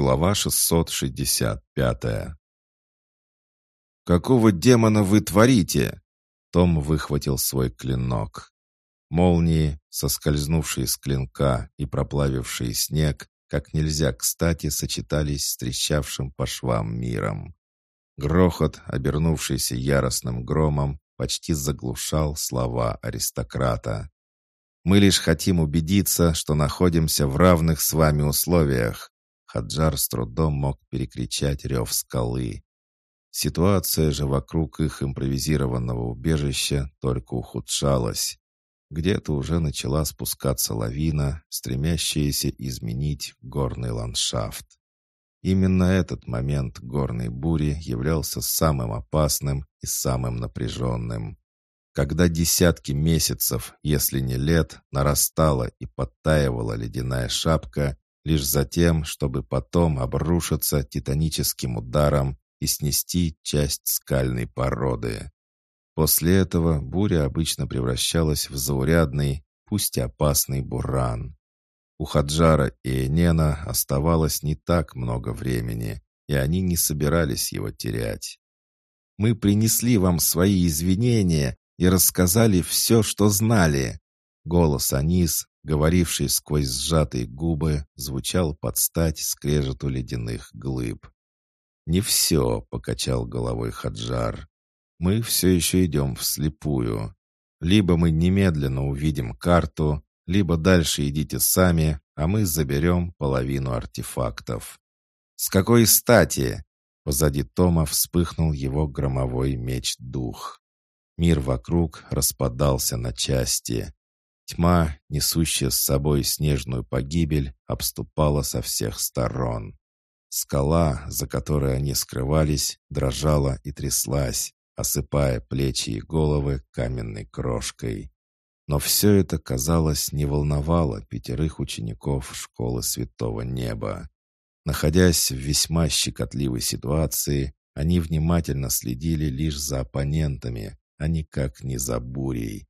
Глава 665 «Какого демона вы творите?» Том выхватил свой клинок. Молнии, соскользнувшие с клинка и проплавившие снег, как нельзя кстати сочетались с трещавшим по швам миром. Грохот, обернувшийся яростным громом, почти заглушал слова аристократа. «Мы лишь хотим убедиться, что находимся в равных с вами условиях. Хаджар с трудом мог перекричать рев скалы. Ситуация же вокруг их импровизированного убежища только ухудшалась. Где-то уже начала спускаться лавина, стремящаяся изменить горный ландшафт. Именно этот момент горной бури являлся самым опасным и самым напряженным. Когда десятки месяцев, если не лет, нарастала и подтаивала ледяная шапка, лишь за тем, чтобы потом обрушиться титаническим ударом и снести часть скальной породы. После этого буря обычно превращалась в заурядный, пусть и опасный буран. У Хаджара и Энена оставалось не так много времени, и они не собирались его терять. «Мы принесли вам свои извинения и рассказали все, что знали». Голос Анис говоривший сквозь сжатые губы, звучал под стать скрежету ледяных глыб. «Не все», — покачал головой Хаджар. «Мы все еще идем вслепую. Либо мы немедленно увидим карту, либо дальше идите сами, а мы заберем половину артефактов». «С какой стати?» Позади Тома вспыхнул его громовой меч-дух. Мир вокруг распадался на части. Тьма, несущая с собой снежную погибель, обступала со всех сторон. Скала, за которой они скрывались, дрожала и тряслась, осыпая плечи и головы каменной крошкой. Но все это, казалось, не волновало пятерых учеников школы Святого Неба. Находясь в весьма щекотливой ситуации, они внимательно следили лишь за оппонентами, а никак не за бурей.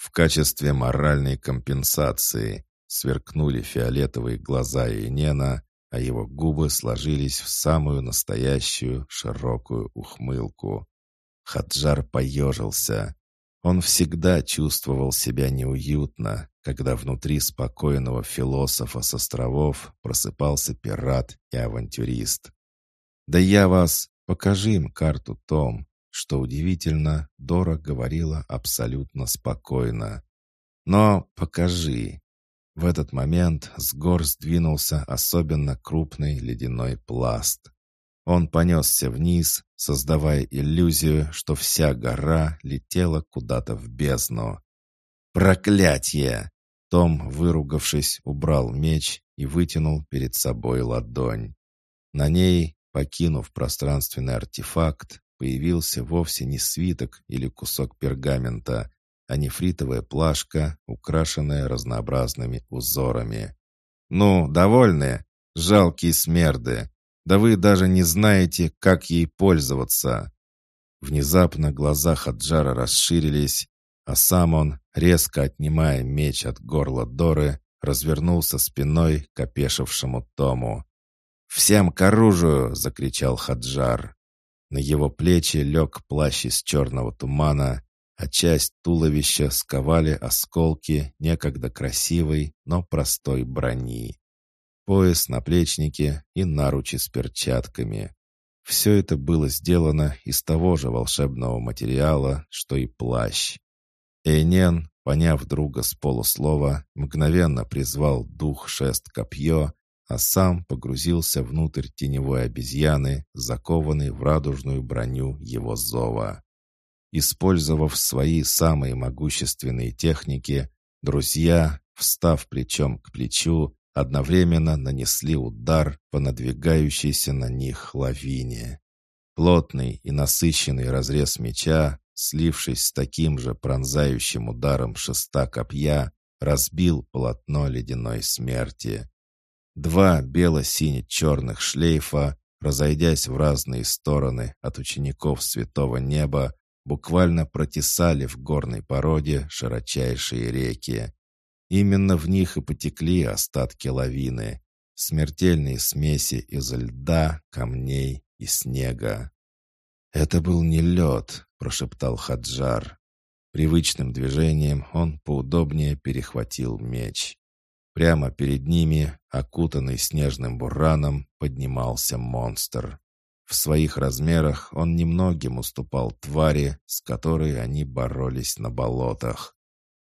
В качестве моральной компенсации сверкнули фиолетовые глаза Енена, а его губы сложились в самую настоящую широкую ухмылку. Хаджар поежился. Он всегда чувствовал себя неуютно, когда внутри спокойного философа с островов просыпался пират и авантюрист. «Да я вас... Покажи им карту, Том. Что удивительно, Дора говорила абсолютно спокойно. «Но покажи». В этот момент с гор сдвинулся особенно крупный ледяной пласт. Он понесся вниз, создавая иллюзию, что вся гора летела куда-то в бездну. «Проклятье!» Том, выругавшись, убрал меч и вытянул перед собой ладонь. На ней, покинув пространственный артефакт, появился вовсе не свиток или кусок пергамента, а нефритовая плашка, украшенная разнообразными узорами. «Ну, довольны? Жалкие смерды! Да вы даже не знаете, как ей пользоваться!» Внезапно глаза Хаджара расширились, а сам он, резко отнимая меч от горла Доры, развернулся спиной к опешившему Тому. «Всем к оружию!» — закричал Хаджар. На его плечи лег плащ из черного тумана, а часть туловища сковали осколки некогда красивой, но простой брони. Пояс, наплечники и наручи с перчатками. Все это было сделано из того же волшебного материала, что и плащ. Эйнен, поняв друга с полуслова, мгновенно призвал дух шест-копье а сам погрузился внутрь теневой обезьяны, закованной в радужную броню его зова. Использовав свои самые могущественные техники, друзья, встав плечом к плечу, одновременно нанесли удар по надвигающейся на них лавине. Плотный и насыщенный разрез меча, слившись с таким же пронзающим ударом шеста копья, разбил полотно ледяной смерти. Два бело-сине-черных шлейфа, разойдясь в разные стороны от учеников святого неба, буквально протесали в горной породе широчайшие реки. Именно в них и потекли остатки лавины. смертельные смеси из льда, камней и снега. «Это был не лед», — прошептал Хаджар. Привычным движением он поудобнее перехватил меч. Прямо перед ними, окутанный снежным бураном, поднимался монстр. В своих размерах он немногим уступал твари, с которой они боролись на болотах.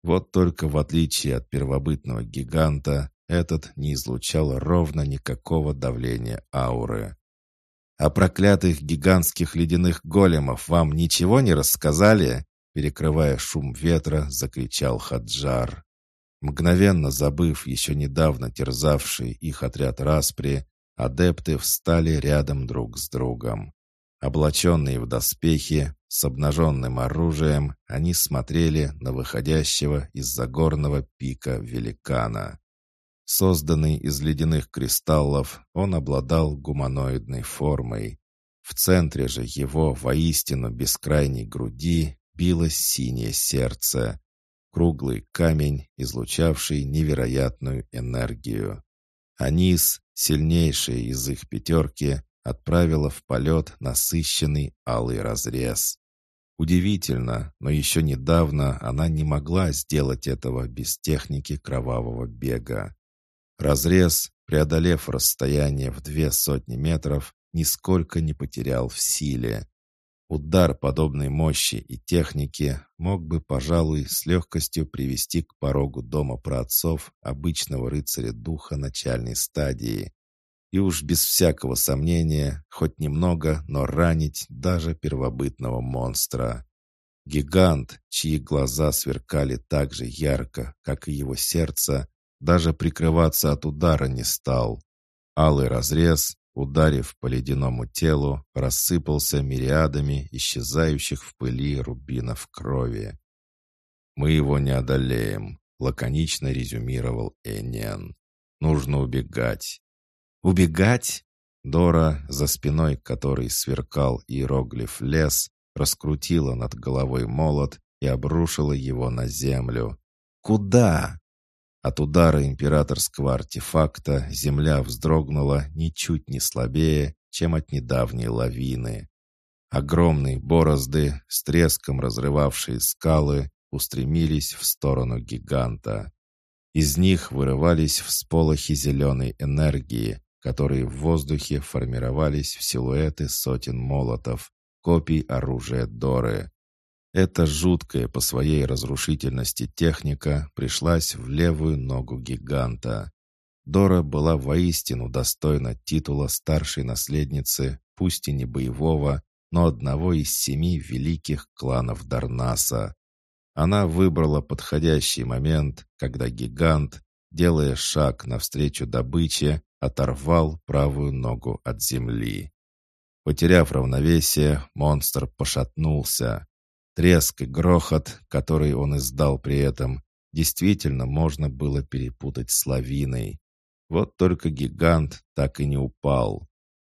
Вот только в отличие от первобытного гиганта, этот не излучал ровно никакого давления ауры. «О проклятых гигантских ледяных големов вам ничего не рассказали?» Перекрывая шум ветра, закричал Хаджар. Мгновенно забыв еще недавно терзавший их отряд распри, адепты встали рядом друг с другом. Облаченные в доспехи, с обнаженным оружием, они смотрели на выходящего из-за горного пика великана. Созданный из ледяных кристаллов, он обладал гуманоидной формой. В центре же его воистину бескрайней груди билось синее сердце, круглый камень, излучавший невероятную энергию. Анис, сильнейший из их пятерки, отправила в полет насыщенный алый разрез. Удивительно, но еще недавно она не могла сделать этого без техники кровавого бега. Разрез, преодолев расстояние в две сотни метров, нисколько не потерял в силе. Удар подобной мощи и техники мог бы, пожалуй, с легкостью привести к порогу дома праотцов обычного рыцаря духа начальной стадии. И уж без всякого сомнения, хоть немного, но ранить даже первобытного монстра. Гигант, чьи глаза сверкали так же ярко, как и его сердце, даже прикрываться от удара не стал. Алый разрез, ударив по ледяному телу, рассыпался мириадами исчезающих в пыли рубинов крови. «Мы его не одолеем», — лаконично резюмировал Энен. «Нужно убегать». «Убегать?» Дора, за спиной которой сверкал иероглиф лес, раскрутила над головой молот и обрушила его на землю. «Куда?» От удара императорского артефакта земля вздрогнула ничуть не слабее, чем от недавней лавины. Огромные борозды, с треском разрывавшие скалы, устремились в сторону гиганта. Из них вырывались всполохи зеленой энергии, которые в воздухе формировались в силуэты сотен молотов, копий оружия Доры. Эта жуткая по своей разрушительности техника пришлась в левую ногу гиганта. Дора была воистину достойна титула старшей наследницы, пусть и не боевого, но одного из семи великих кланов Дарнаса. Она выбрала подходящий момент, когда гигант, делая шаг навстречу добыче, оторвал правую ногу от земли. Потеряв равновесие, монстр пошатнулся. Треск и грохот, который он издал при этом, действительно можно было перепутать с лавиной. Вот только гигант так и не упал.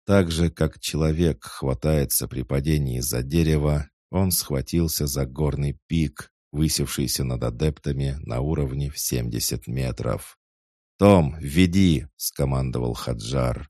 Так же, как человек хватается при падении за дерево, он схватился за горный пик, высевшийся над адептами на уровне в 70 метров. «Том, веди!» — скомандовал Хаджар.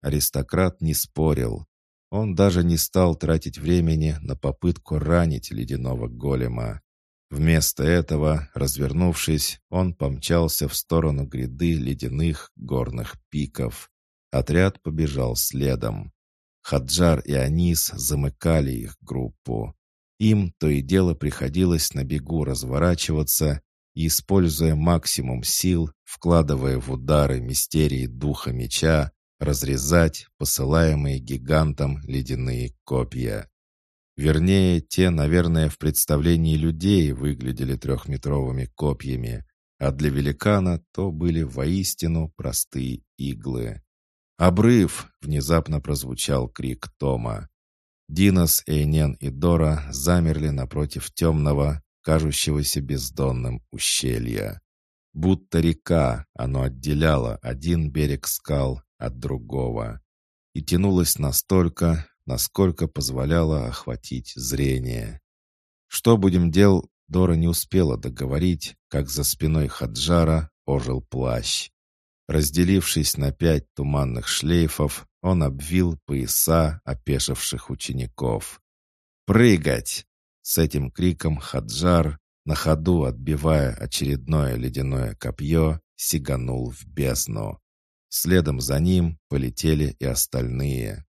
Аристократ не спорил. Он даже не стал тратить времени на попытку ранить ледяного голема. Вместо этого, развернувшись, он помчался в сторону гряды ледяных горных пиков. Отряд побежал следом. Хаджар и Анис замыкали их группу. Им то и дело приходилось на бегу разворачиваться и, используя максимум сил, вкладывая в удары мистерии духа меча, разрезать посылаемые гигантом ледяные копья. Вернее, те, наверное, в представлении людей выглядели трехметровыми копьями, а для великана то были воистину простые иглы. «Обрыв!» — внезапно прозвучал крик Тома. Динос, Эйнен и Дора замерли напротив темного, кажущегося бездонным ущелья. Будто река, оно отделяло один берег скал от другого и тянулась настолько, насколько позволяло охватить зрение. Что будем делать? Дора не успела договорить, как за спиной Хаджара ожил плащ. Разделившись на пять туманных шлейфов, он обвил пояса опешивших учеников. «Прыгать!» С этим криком Хаджар, на ходу отбивая очередное ледяное копье, сиганул в бездну. Следом за ним полетели и остальные.